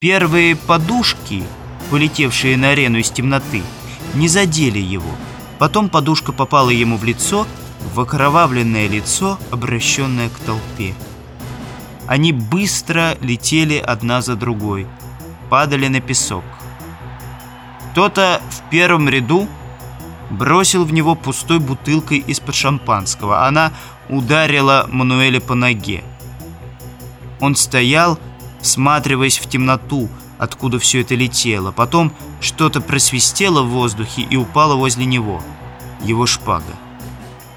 Первые подушки, полетевшие на арену из темноты, не задели его. Потом подушка попала ему в лицо, в окровавленное лицо, обращенное к толпе. Они быстро летели одна за другой, падали на песок. Кто-то в первом ряду бросил в него пустой бутылкой из-под шампанского. Она ударила Мануэля по ноге. Он стоял, всматриваясь в темноту, откуда все это летело. Потом что-то просвистело в воздухе и упало возле него. Его шпага.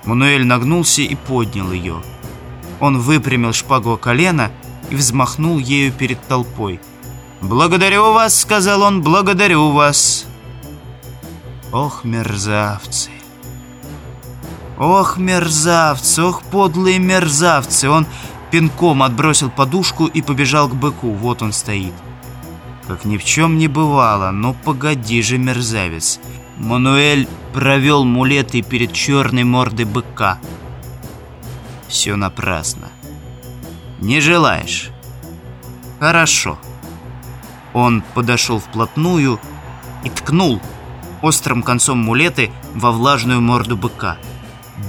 Мануэль нагнулся и поднял ее. Он выпрямил шпагу о колено и взмахнул ею перед толпой. «Благодарю вас», — сказал он, — «благодарю вас». Ох, мерзавцы! Ох, мерзавцы! Ох, подлые мерзавцы! Он пинком отбросил подушку и побежал к быку. Вот он стоит. Как ни в чем не бывало. Ну, погоди же, мерзавец. Мануэль провел мулеты перед черной мордой быка. Все напрасно. Не желаешь? Хорошо. Он подошел вплотную и ткнул острым концом мулеты во влажную морду быка.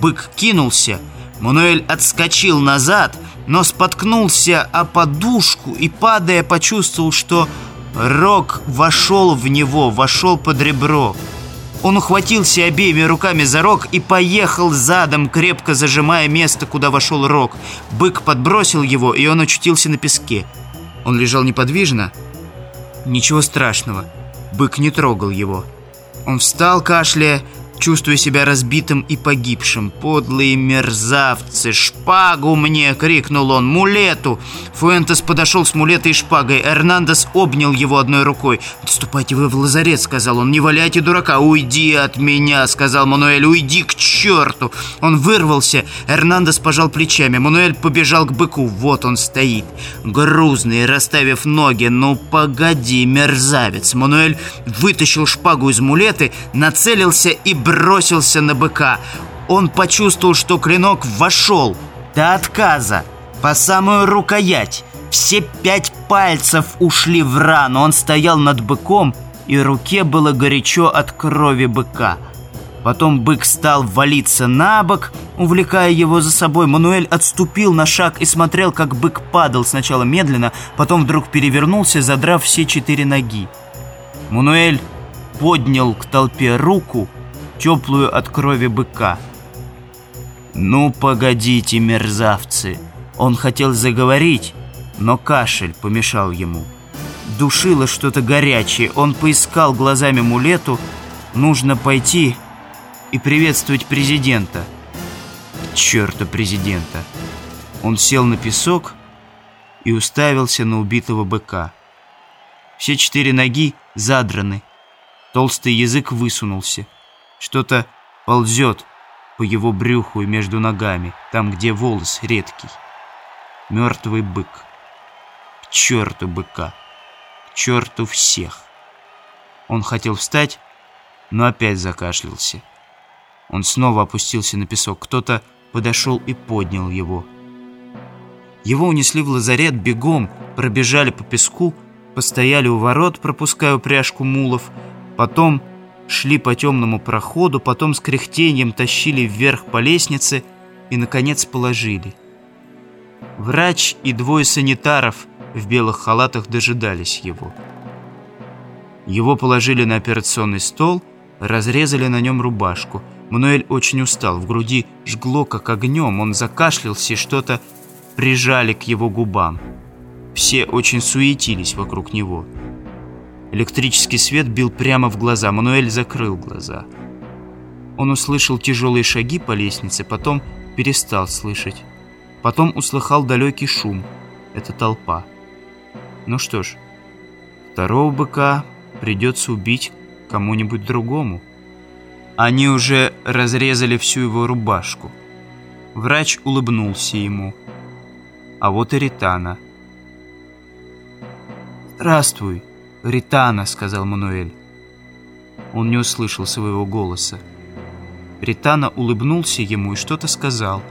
Бык кинулся, Мануэль отскочил назад, но споткнулся о подушку и, падая, почувствовал, что рог вошел в него, вошел под ребро. Он ухватился обеими руками за рог и поехал задом, крепко зажимая место, куда вошел рог. Бык подбросил его, и он очутился на песке. Он лежал неподвижно. Ничего страшного. Бык не трогал его. Он встал, кашляя, чувствуя себя разбитым и погибшим. «Подлые мерзавцы! Шпагу мне!» — крикнул он. «Мулету!» Фуэнтес подошел с мулетой и шпагой. Эрнандес обнял его одной рукой. «Отступайте вы в лазарет!» — сказал он. «Не валяйте дурака! Уйди от меня!» — сказал Мануэль. «Уйди к черту!» Он вырвался. Эрнандес пожал плечами. Мануэль побежал к быку. Вот он стоит. Грузный, расставив ноги. «Ну, погоди, мерзавец!» Мануэль вытащил шпагу из мулеты, нацелился и бросил бросился на быка. Он почувствовал, что клинок вошел до отказа, по самую рукоять. Все пять пальцев ушли в рану. Он стоял над быком, и руке было горячо от крови быка. Потом бык стал валиться на бок, увлекая его за собой. Мануэль отступил на шаг и смотрел, как бык падал сначала медленно, потом вдруг перевернулся, задрав все четыре ноги. Мануэль поднял к толпе руку, теплую от крови быка. «Ну, погодите, мерзавцы!» Он хотел заговорить, но кашель помешал ему. Душило что-то горячее. Он поискал глазами мулету. Нужно пойти и приветствовать президента. К президента! Он сел на песок и уставился на убитого быка. Все четыре ноги задраны. Толстый язык высунулся. Что-то ползет по его брюху и между ногами, там, где волос редкий. Мертвый бык. К черту быка. К черту всех. Он хотел встать, но опять закашлялся. Он снова опустился на песок. Кто-то подошел и поднял его. Его унесли в лазарет бегом, пробежали по песку, постояли у ворот, пропуская упряжку мулов, потом шли по темному проходу, потом с кряхтением тащили вверх по лестнице и, наконец, положили. Врач и двое санитаров в белых халатах дожидались его. Его положили на операционный стол, разрезали на нем рубашку. Мануэль очень устал, в груди жгло как огнем, он закашлялся и что-то прижали к его губам. Все очень суетились вокруг него. Электрический свет бил прямо в глаза. Мануэль закрыл глаза. Он услышал тяжелые шаги по лестнице, потом перестал слышать. Потом услыхал далекий шум. Это толпа. Ну что ж, второго быка придется убить кому-нибудь другому. Они уже разрезали всю его рубашку. Врач улыбнулся ему. А вот и Ритана. «Здравствуй», «Ритана», — сказал Мануэль. Он не услышал своего голоса. Ритана улыбнулся ему и что-то сказал.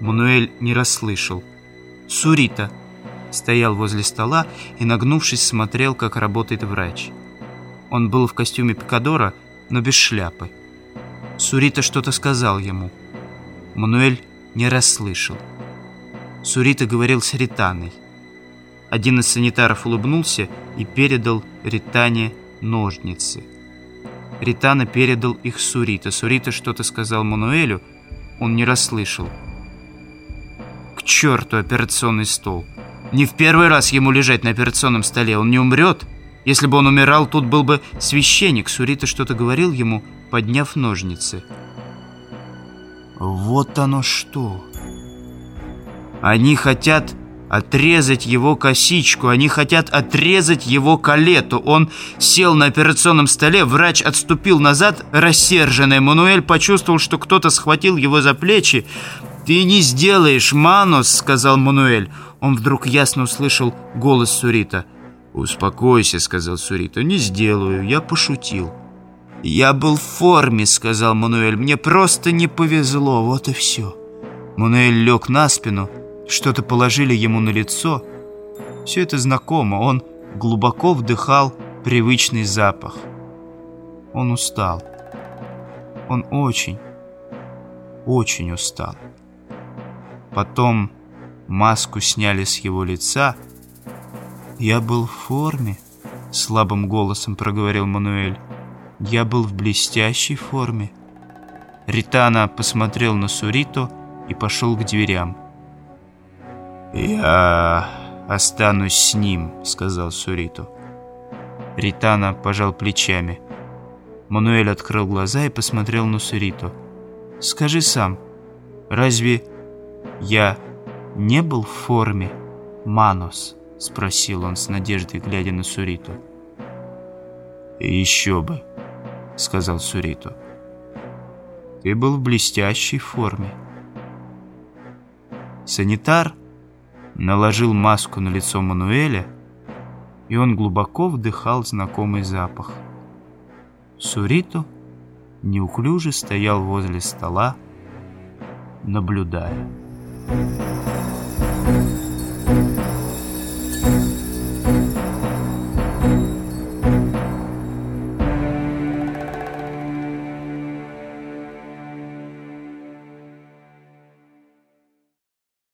Мануэль не расслышал. «Сурита», — стоял возле стола и, нагнувшись, смотрел, как работает врач. Он был в костюме пикадора, но без шляпы. Сурита что-то сказал ему. Мануэль не расслышал. Сурита говорил с Ританой. Один из санитаров улыбнулся и передал Ритане ножницы. Ритана передал их Сурита. Сурита что-то сказал Мануэлю, он не расслышал. К черту операционный стол. Не в первый раз ему лежать на операционном столе. Он не умрет. Если бы он умирал, тут был бы священник. Сурита что-то говорил ему, подняв ножницы. Вот оно что. Они хотят отрезать его косичку, они хотят отрезать его калету. Он сел на операционном столе, врач отступил назад, рассерженный. Мануэль почувствовал, что кто-то схватил его за плечи. «Ты не сделаешь, Манус!» — сказал Мануэль. Он вдруг ясно услышал голос Сурита. «Успокойся», — сказал Сурита. «Не сделаю, я пошутил». «Я был в форме», — сказал Мануэль. «Мне просто не повезло, вот и все». Мануэль лег на спину, что-то положили ему на лицо. Все это знакомо, он глубоко вдыхал привычный запах. Он устал. Он очень, очень устал. Потом маску сняли с его лица. «Я был в форме», — слабым голосом проговорил Мануэль. «Я был в блестящей форме». Ритана посмотрел на Сурито и пошел к дверям. «Я останусь с ним», — сказал Сурито. Ритана пожал плечами. Мануэль открыл глаза и посмотрел на Сурито. «Скажи сам, разве я не был в форме, Манос?» — спросил он с надеждой, глядя на Сурито. «Еще бы», — сказал Сурито. «Ты был в блестящей форме». Санитар наложил маску на лицо Мануэля, и он глубоко вдыхал знакомый запах. Сурито неуклюже стоял возле стола, наблюдая.